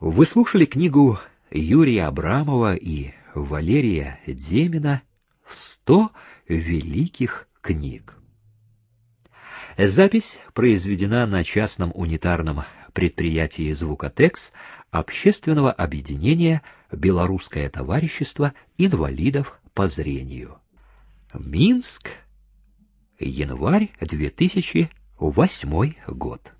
Вы слушали книгу Юрия Абрамова и Валерия Демина «Сто великих книг». Запись произведена на частном унитарном предприятии «Звукотекс» общественного объединения «Белорусское товарищество инвалидов по зрению». Минск, январь 2008 год.